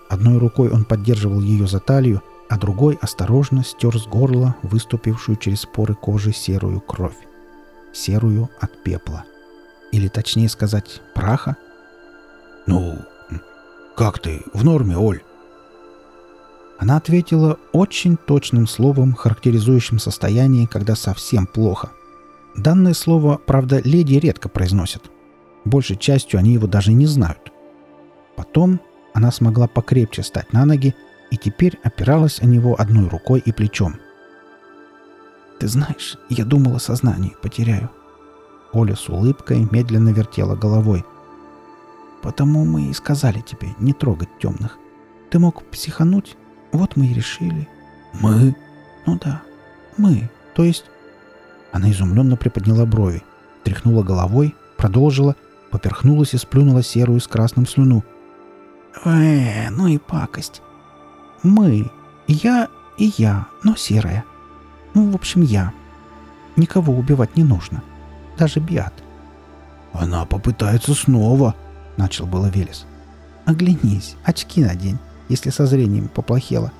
Одной рукой он поддерживал ее за талию, а другой осторожно стер с горла выступившую через поры кожи серую кровь серую от пепла. Или точнее сказать, праха. «Ну, как ты? В норме, Оль?» Она ответила очень точным словом, характеризующим состояние, когда совсем плохо. Данное слово, правда, леди редко произносят. Большей частью они его даже не знают. Потом она смогла покрепче стать на ноги и теперь опиралась о него одной рукой и плечом – ты знаешь, я думала, сознание потеряю. Оля с улыбкой медленно вертела головой. Потому мы и сказали тебе не трогать темных. Ты мог психануть, вот мы и решили. Мы? Ну да, мы. То есть... Она изумленно приподняла брови, тряхнула головой, продолжила, поперхнулась и сплюнула серую с красным слюну. Э, ну и пакость. Мы. Я и я, но серая. Ну, в общем, я. Никого убивать не нужно. Даже Биат. «Она попытается снова», — начал было Велес. «Оглянись, очки надень, если со зрением поплохело».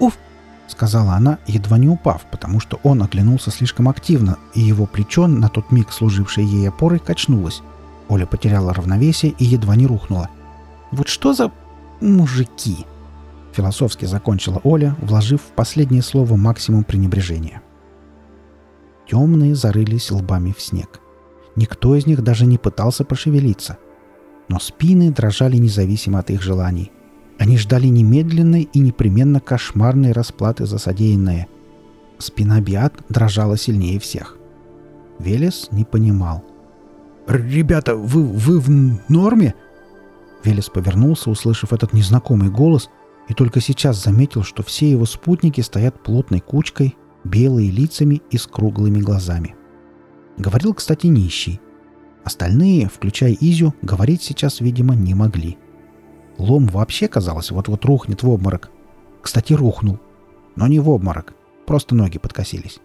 «Уф!» — сказала она, едва не упав, потому что он оглянулся слишком активно, и его плечо, на тот миг служившее ей опорой, качнулось. Оля потеряла равновесие и едва не рухнула. «Вот что за мужики?» Философски закончила Оля, вложив в последнее слово максимум пренебрежения. Темные зарылись лбами в снег. Никто из них даже не пытался пошевелиться. Но спины дрожали независимо от их желаний. Они ждали немедленной и непременно кошмарной расплаты за содеянное. Спина Биат дрожала сильнее всех. Велес не понимал. «Ребята, вы, вы в норме?» Велес повернулся, услышав этот незнакомый голос, и только сейчас заметил, что все его спутники стоят плотной кучкой, белые лицами и с круглыми глазами. Говорил, кстати, нищий. Остальные, включая Изю, говорить сейчас, видимо, не могли. Лом вообще, казалось, вот-вот рухнет в обморок. Кстати, рухнул. Но не в обморок, просто ноги подкосились.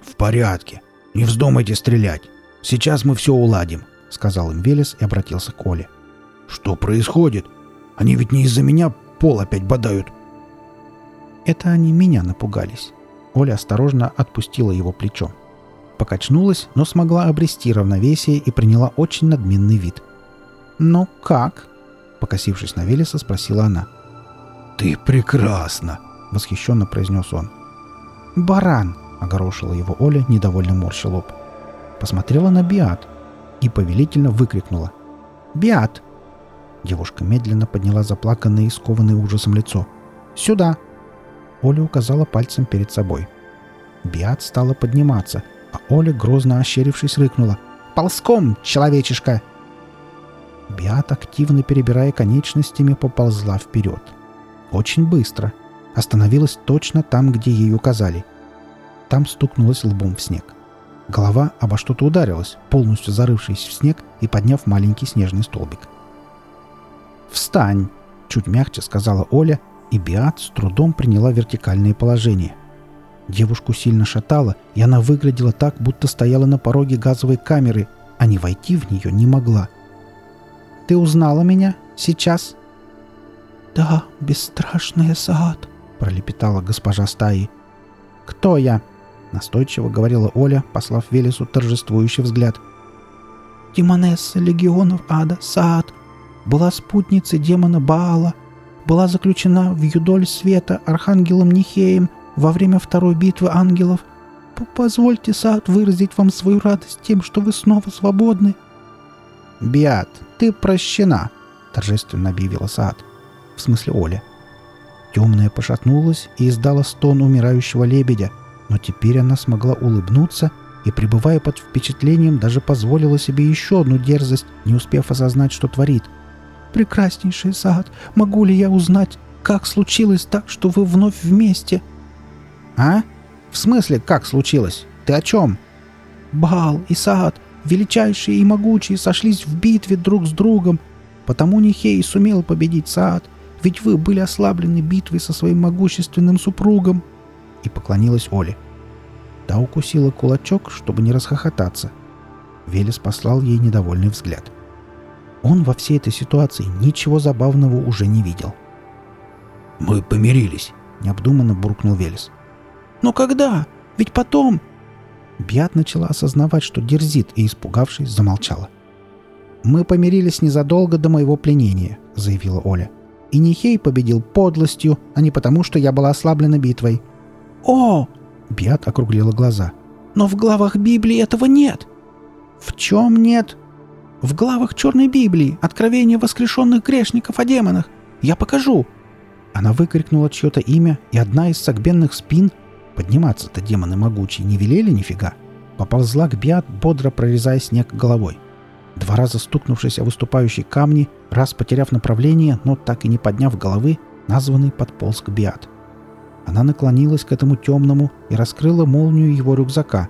«В порядке. Не вздумайте стрелять. Сейчас мы все уладим», — сказал им Велес и обратился к Оле. «Что происходит?» Они ведь не из-за меня пол опять бодают. Это они меня напугались. Оля осторожно отпустила его плечо. Покачнулась, но смогла обрести равновесие и приняла очень надменный вид. «Ну как?» — покосившись на Велеса, спросила она. «Ты прекрасна!» — восхищенно произнес он. «Баран!» — огорошила его Оля, недовольно морща лоб. Посмотрела на Биат и повелительно выкрикнула. «Биат, Девушка медленно подняла заплаканное и скованное ужасом лицо. «Сюда!» Оля указала пальцем перед собой. Биат стала подниматься, а Оля, грозно ощерившись, рыкнула. «Ползком, человечишка!» Биат, активно перебирая конечностями, поползла вперед. Очень быстро. Остановилась точно там, где ей указали. Там стукнулась лбом в снег. Голова обо что-то ударилась, полностью зарывшись в снег и подняв маленький снежный столбик. «Встань!» — чуть мягче сказала Оля, и Биат с трудом приняла вертикальное положение. Девушку сильно шатало, и она выглядела так, будто стояла на пороге газовой камеры, а не войти в нее не могла. «Ты узнала меня? Сейчас?» «Да, бесстрашная Саад», — пролепетала госпожа стаи. «Кто я?» — настойчиво говорила Оля, послав Велесу торжествующий взгляд. «Демонесса легионов ада Саад была спутницей демона Баала, была заключена в юдоль света архангелом Нихеем во время второй битвы ангелов. Позвольте, Саад, выразить вам свою радость тем, что вы снова свободны». «Биат, ты прощена!» — торжественно объявила Саад. В смысле Оля. Темная пошатнулась и издала стон умирающего лебедя, но теперь она смогла улыбнуться и, пребывая под впечатлением, даже позволила себе еще одну дерзость, не успев осознать, что творит. «Прекраснейший Саад, могу ли я узнать, как случилось так, что вы вновь вместе?» «А? В смысле, как случилось? Ты о чем?» «Бал и Саад, величайшие и могучие, сошлись в битве друг с другом, потому Нихей сумел победить Саад, ведь вы были ослаблены битвой со своим могущественным супругом!» И поклонилась Оле. Та укусила кулачок, чтобы не расхохотаться. Велес послал ей недовольный взгляд. Он во всей этой ситуации ничего забавного уже не видел. «Мы помирились», — необдуманно буркнул Велес. «Но когда? Ведь потом...» Биат начала осознавать, что дерзит, и, испугавшись, замолчала. «Мы помирились незадолго до моего пленения», — заявила Оля. И Нихей победил подлостью, а не потому, что я была ослаблена битвой. «О!» — Биат округлила глаза. «Но в главах Библии этого нет!» «В чем нет?» «В главах Черной Библии, откровение воскрешенных грешников о демонах. Я покажу!» Она выкрикнула чье-то имя, и одна из согбенных спин Подниматься-то демоны могучие не велели нифига. Поползла к Биат, бодро прорезая снег головой. Два раза стукнувшись о выступающие камни, раз потеряв направление, но так и не подняв головы, названный подполз к Биат. Она наклонилась к этому темному и раскрыла молнию его рюкзака.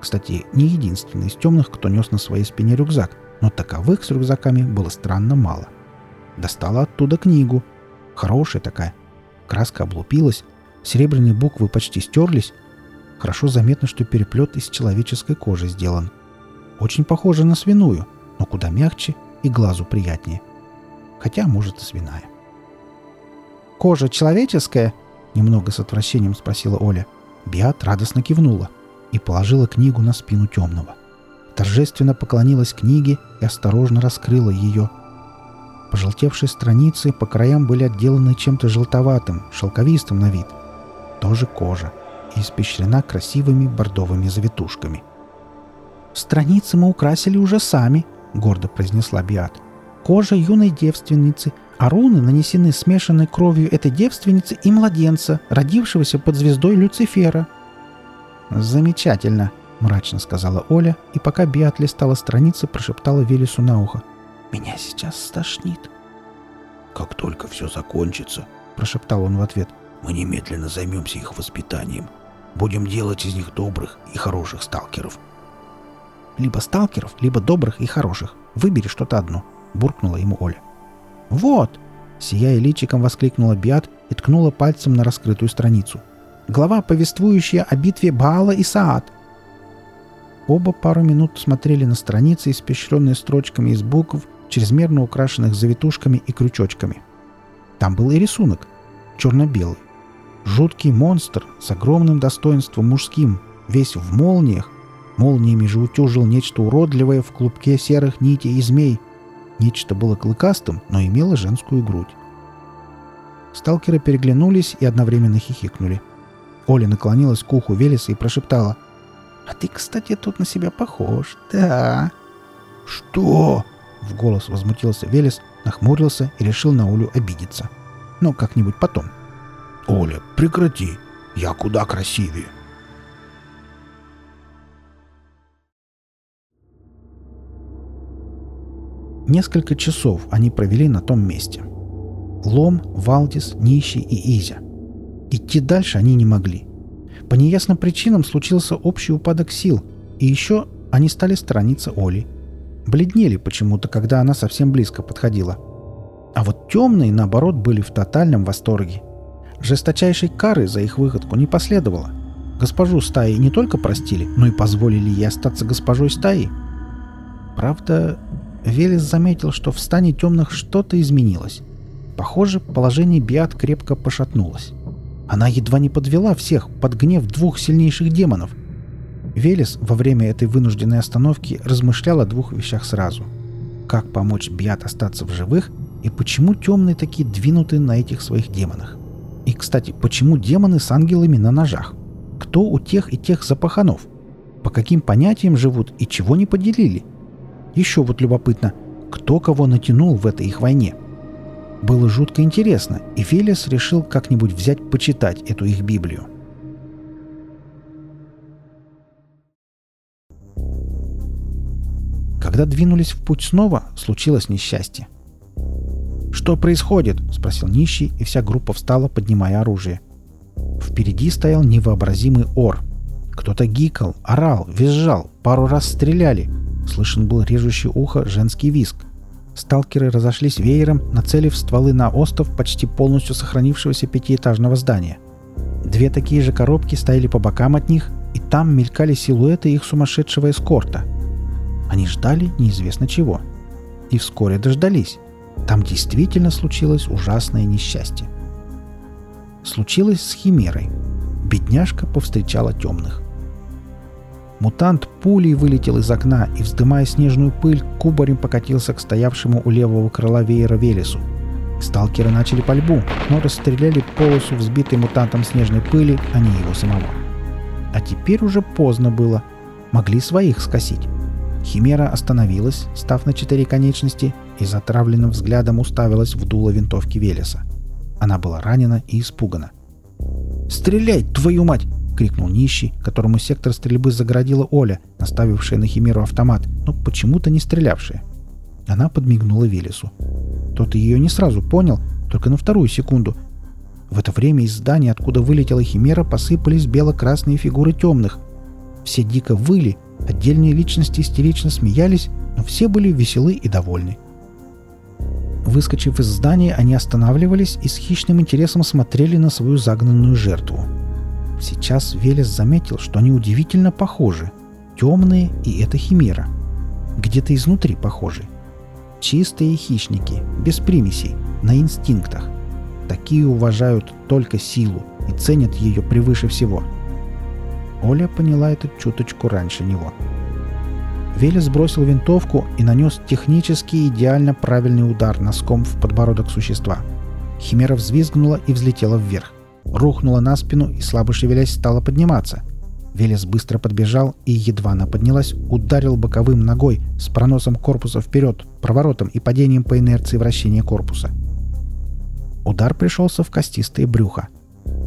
Кстати, не единственный из темных, кто нес на своей спине рюкзак, но таковых с рюкзаками было странно мало. Достала оттуда книгу. Хорошая такая. Краска облупилась, серебряные буквы почти стерлись. Хорошо заметно, что переплет из человеческой кожи сделан. Очень похоже на свиную, но куда мягче и глазу приятнее. Хотя, может, и свиная. «Кожа человеческая?» — немного с отвращением спросила Оля. Биат радостно кивнула и положила книгу на спину темного. Торжественно поклонилась книге и осторожно раскрыла ее. Пожелтевшие страницы по краям были отделаны чем-то желтоватым, шелковистым на вид. Тоже кожа и испещрена красивыми бордовыми завитушками. «Страницы мы украсили уже сами», — гордо произнесла Биат. «Кожа юной девственницы, а руны нанесены смешанной кровью этой девственницы и младенца, родившегося под звездой Люцифера». «Замечательно», — мрачно сказала Оля, и пока Биат листала страницы, прошептала Велесу на ухо. «Меня сейчас стошнит». «Как только все закончится», — прошептал он в ответ, — «мы немедленно займемся их воспитанием. Будем делать из них добрых и хороших сталкеров». Либо сталкеров, либо добрых и хороших. Выбери что-то одно», — буркнула ему Оля. «Вот!» — сияя личиком воскликнула Биат и ткнула пальцем на раскрытую страницу. «Глава, повествующая о битве Баала и Саад». Оба пару минут смотрели на страницы, испещренные строчками из букв, чрезмерно украшенных завитушками и крючочками. Там был и рисунок, черно-белый. Жуткий монстр с огромным достоинством мужским, весь в молниях, Молниями же утюжил нечто уродливое в клубке серых нитей и змей. Нечто было клыкастым, но имело женскую грудь. Сталкеры переглянулись и одновременно хихикнули. Оля наклонилась к уху Велеса и прошептала. «А ты, кстати, тут на себя похож, да?» «Что?» — в голос возмутился Велес, нахмурился и решил на Олю обидеться. «Но как-нибудь потом». «Оля, прекрати! Я куда красивее!» Несколько часов они провели на том месте. Лом, Валдис, Нищий и Изя. Идти дальше они не могли. По неясным причинам случился общий упадок сил, и еще они стали сторониться Оли. Бледнели почему-то, когда она совсем близко подходила. А вот темные, наоборот, были в тотальном восторге. Жесточайшей кары за их выходку не последовало. Госпожу стаи не только простили, но и позволили ей остаться госпожой стаи. Правда, Велес заметил, что в стане темных что-то изменилось. Похоже, положение Биат крепко пошатнулось. Она едва не подвела всех под гнев двух сильнейших демонов. Велес во время этой вынужденной остановки размышлял о двух вещах сразу. Как помочь Биат остаться в живых и почему темные такие двинуты на этих своих демонах. И, кстати, почему демоны с ангелами на ножах? Кто у тех и тех запаханов? По каким понятиям живут и чего не поделили? Еще вот любопытно, кто кого натянул в этой их войне? Было жутко интересно, и Фелис решил как-нибудь взять почитать эту их Библию. Когда двинулись в путь снова, случилось несчастье. «Что происходит?» — спросил нищий, и вся группа встала, поднимая оружие. Впереди стоял невообразимый ор. Кто-то гикал, орал, визжал, пару раз стреляли. Слышен был режущий ухо женский виск. Сталкеры разошлись веером, нацелив стволы на остов почти полностью сохранившегося пятиэтажного здания. Две такие же коробки стояли по бокам от них, и там мелькали силуэты их сумасшедшего эскорта. Они ждали неизвестно чего. И вскоре дождались. Там действительно случилось ужасное несчастье. Случилось с Химерой. Бедняжка повстречала темных. Мутант пулей вылетел из окна и, вздымая снежную пыль, кубарем покатился к стоявшему у левого крыла веера Велесу. Сталкеры начали пальбу, но расстреляли полосу взбитой мутантом снежной пыли, а не его самого. А теперь уже поздно было. Могли своих скосить. Химера остановилась, став на четыре конечности, и затравленным взглядом уставилась в дуло винтовки Велеса. Она была ранена и испугана. «Стреляй, твою мать!» — крикнул нищий, которому сектор стрельбы загородила Оля, наставившая на Химеру автомат, но почему-то не стрелявшая. Она подмигнула Велесу. Тот ее не сразу понял, только на вторую секунду. В это время из здания, откуда вылетела Химера, посыпались бело-красные фигуры темных. Все дико выли, отдельные личности истерично смеялись, но все были веселы и довольны. Выскочив из здания, они останавливались и с хищным интересом смотрели на свою загнанную жертву. Сейчас Велес заметил, что они удивительно похожи. Темные и это химера. Где-то изнутри похожи. Чистые хищники, без примесей, на инстинктах. Такие уважают только силу и ценят ее превыше всего. Оля поняла это чуточку раньше него. — Велес бросил винтовку и нанес технически идеально правильный удар носком в подбородок существа. Химера взвизгнула и взлетела вверх. Рухнула на спину и, слабо шевелясь, стала подниматься. Велес быстро подбежал и, едва она поднялась, ударил боковым ногой с проносом корпуса вперед, проворотом и падением по инерции вращения корпуса. Удар пришелся в костистое брюхо.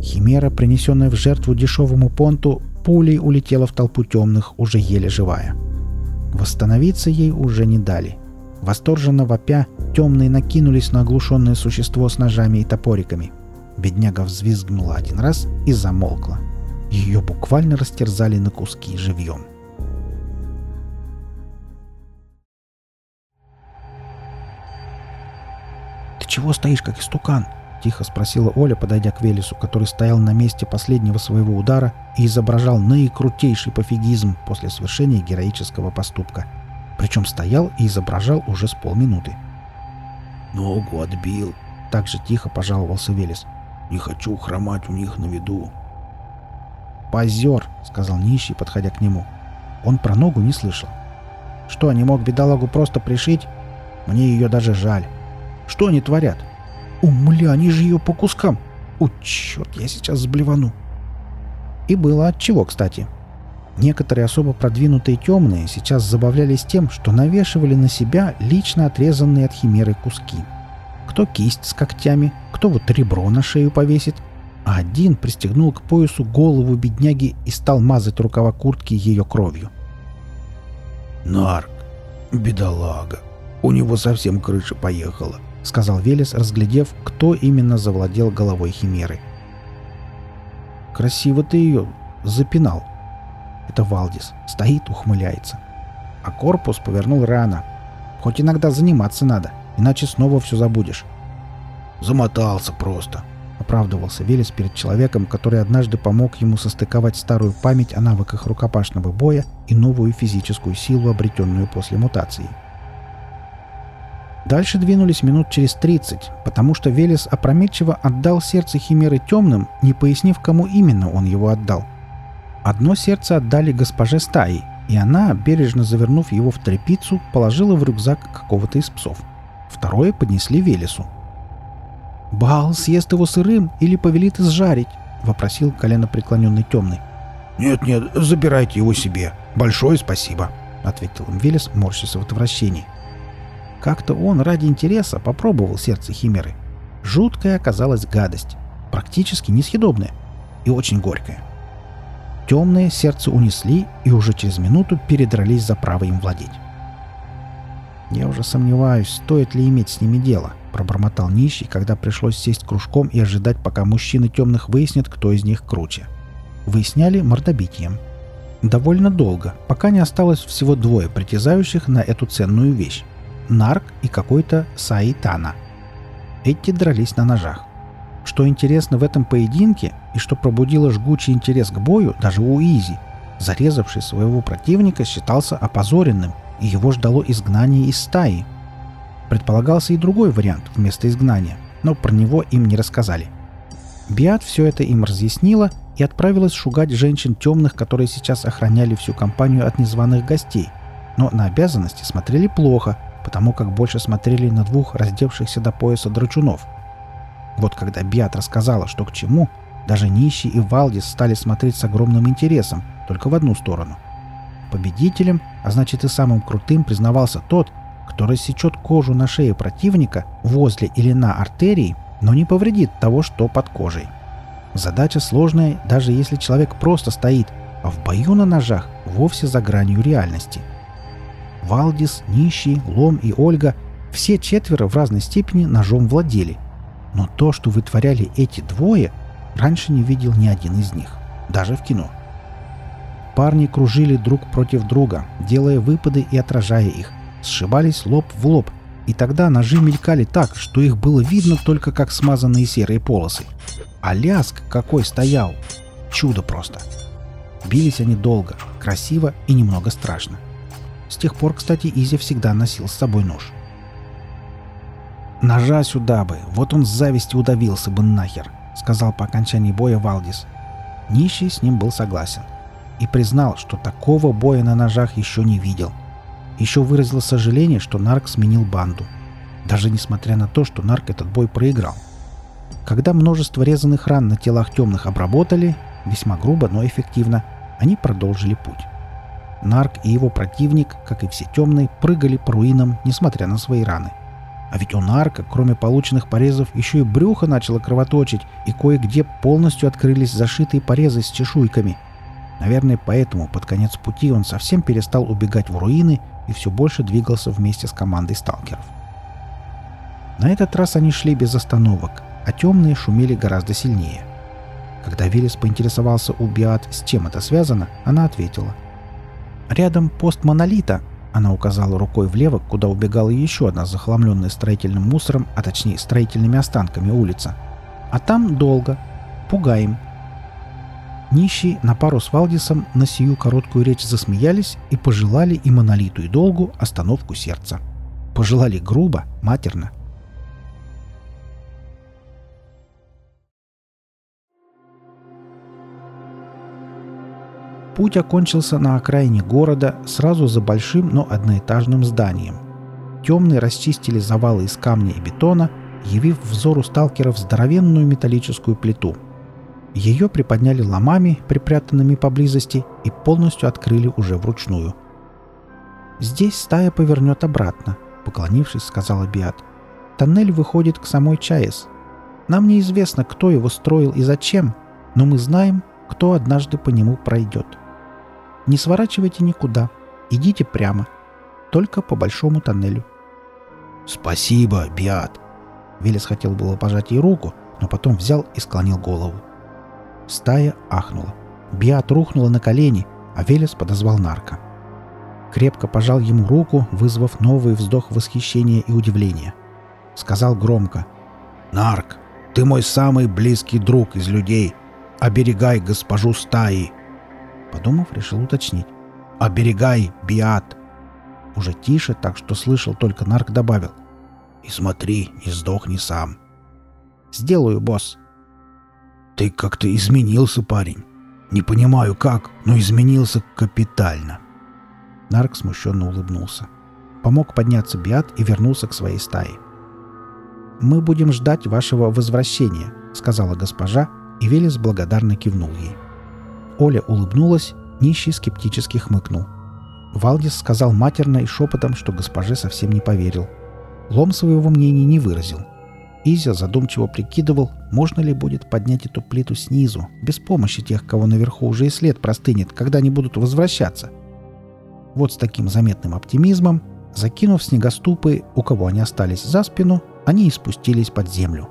Химера, принесенная в жертву дешевому понту, пулей улетела в толпу темных, уже еле живая. — Восстановиться ей уже не дали. Восторженно вопя, темные накинулись на оглушенное существо с ножами и топориками. Бедняга взвизгнула один раз и замолкла. Ее буквально растерзали на куски живьем. «Ты чего стоишь, как истукан?» — тихо спросила Оля, подойдя к Велесу, который стоял на месте последнего своего удара и изображал наикрутейший пофигизм после совершения героического поступка. Причем стоял и изображал уже с полминуты. «Ногу отбил», — так же тихо пожаловался Велес. «Не хочу хромать у них на виду». «Позер», — сказал нищий, подходя к нему. Он про ногу не слышал. «Что, не мог бедолагу просто пришить? Мне ее даже жаль. Что они творят? Умля, они же ее по кускам. О, черт, я сейчас сблевану. И было от чего, кстати. Некоторые особо продвинутые темные сейчас забавлялись тем, что навешивали на себя лично отрезанные от химеры куски. Кто кисть с когтями, кто вот ребро на шею повесит, а один пристегнул к поясу голову бедняги и стал мазать рукава куртки ее кровью. «Нарк, бедолага, у него совсем крыша поехала сказал Велес, разглядев, кто именно завладел головой Химеры. «Красиво ты ее запинал». Это Валдис. Стоит, ухмыляется. А корпус повернул рано. Хоть иногда заниматься надо, иначе снова все забудешь. «Замотался просто», — оправдывался Велес перед человеком, который однажды помог ему состыковать старую память о навыках рукопашного боя и новую физическую силу, обретенную после мутации. Дальше двинулись минут через 30, потому что Велес опрометчиво отдал сердце Химеры темным, не пояснив, кому именно он его отдал. Одно сердце отдали госпоже стаи, и она, бережно завернув его в тряпицу, положила в рюкзак какого-то из псов. Второе поднесли Велесу. «Бал съест его сырым или повелит изжарить?» — вопросил коленопреклоненный темный. «Нет-нет, забирайте его себе. Большое спасибо», — ответил им Велес, морщась в отвращении. Как-то он ради интереса попробовал сердце химеры. Жуткая оказалась гадость. Практически несъедобная. И очень горькая. Темные сердце унесли и уже через минуту передрались за право им владеть. «Я уже сомневаюсь, стоит ли иметь с ними дело», — пробормотал нищий, когда пришлось сесть кружком и ожидать, пока мужчины темных выяснят, кто из них круче. Выясняли мордобитием. Довольно долго, пока не осталось всего двое притязающих на эту ценную вещь. Нарк и какой-то Саитана. Эти дрались на ножах. Что интересно в этом поединке и что пробудило жгучий интерес к бою даже у Изи, зарезавший своего противника считался опозоренным, и его ждало изгнание из стаи. Предполагался и другой вариант вместо изгнания, но про него им не рассказали. Биат все это им разъяснила и отправилась шугать женщин темных, которые сейчас охраняли всю компанию от незваных гостей, но на обязанности смотрели плохо, потому как больше смотрели на двух раздевшихся до пояса драчунов. Вот когда Биат рассказала, что к чему, даже Нищий и Валдис стали смотреть с огромным интересом, только в одну сторону. Победителем, а значит и самым крутым, признавался тот, кто рассечет кожу на шее противника возле или на артерии, но не повредит того, что под кожей. Задача сложная, даже если человек просто стоит, а в бою на ножах вовсе за гранью реальности – Валдис, Нищий, Лом и Ольга – все четверо в разной степени ножом владели. Но то, что вытворяли эти двое, раньше не видел ни один из них, даже в кино. Парни кружили друг против друга, делая выпады и отражая их, сшибались лоб в лоб, и тогда ножи мелькали так, что их было видно только как смазанные серые полосы. А ляск какой стоял! Чудо просто! Бились они долго, красиво и немного страшно. С тех пор, кстати, Изи всегда носил с собой нож. «Ножа сюда бы, вот он с зависти удавился бы нахер», — сказал по окончании боя Валдис. Нищий с ним был согласен. И признал, что такого боя на ножах еще не видел. Еще выразил сожаление, что Нарк сменил банду. Даже несмотря на то, что Нарк этот бой проиграл. Когда множество резаных ран на телах темных обработали, весьма грубо, но эффективно, они продолжили путь. Нарк и его противник, как и все темные, прыгали по руинам, несмотря на свои раны. А ведь у Нарка, кроме полученных порезов, еще и брюхо начало кровоточить, и кое-где полностью открылись зашитые порезы с чешуйками. Наверное, поэтому под конец пути он совсем перестал убегать в руины и все больше двигался вместе с командой сталкеров. На этот раз они шли без остановок, а темные шумели гораздо сильнее. Когда Велес поинтересовался у Биат, с чем это связано, она ответила – Рядом пост монолита. Она указала рукой влево, куда убегала еще одна захламленная строительным мусором, а точнее строительными останками улица. А там долго. Пугаем. Нищие на пару с Валдисом на сию короткую речь засмеялись и пожелали и монолиту и долгу остановку сердца. Пожелали грубо, матерно, Путь окончился на окраине города, сразу за большим, но одноэтажным зданием. Темные расчистили завалы из камня и бетона, явив взору сталкеров здоровенную металлическую плиту. Ее приподняли ломами, припрятанными поблизости, и полностью открыли уже вручную. «Здесь стая повернет обратно», — поклонившись, сказала Биат. «Тоннель выходит к самой Чаес. Нам неизвестно, кто его строил и зачем, но мы знаем, кто однажды по нему пройдет». Не сворачивайте никуда. Идите прямо. Только по большому тоннелю. «Спасибо, Биат!» Велес хотел было пожать ей руку, но потом взял и склонил голову. Стая ахнула. Биат рухнула на колени, а Велес подозвал нарка. Крепко пожал ему руку, вызвав новый вздох восхищения и удивления. Сказал громко. «Нарк, ты мой самый близкий друг из людей. Оберегай госпожу стаи!» Подумав, решил уточнить. «Оберегай, Биат!» Уже тише, так что слышал только Нарк добавил. И смотри, не сдохни сам. Сделаю, босс. Ты как-то изменился, парень. Не понимаю как, но изменился капитально. Нарк смущенно улыбнулся. Помог подняться Биат и вернулся к своей стае. «Мы будем ждать вашего возвращения», — сказала госпожа, и Велес благодарно кивнул ей. Оля улыбнулась, нищий скептически хмыкнул. Валдис сказал матерно и шепотом, что госпоже совсем не поверил. Лом своего мнения не выразил. Изя задумчиво прикидывал, можно ли будет поднять эту плиту снизу, без помощи тех, кого наверху уже и след простынет, когда они будут возвращаться. Вот с таким заметным оптимизмом, закинув снегоступы, у кого они остались за спину, они и спустились под землю.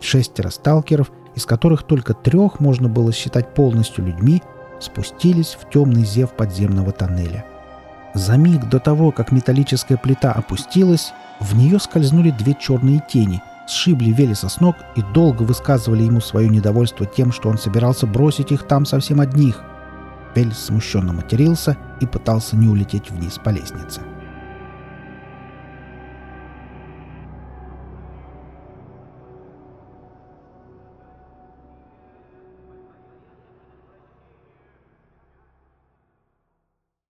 Шестеро сталкеров, из которых только трех можно было считать полностью людьми, спустились в темный зев подземного тоннеля. За миг до того, как металлическая плита опустилась, в нее скользнули две черные тени, сшибли Велеса с ног и долго высказывали ему свое недовольство тем, что он собирался бросить их там совсем одних. Велес смущенно матерился и пытался не улететь вниз по лестнице. —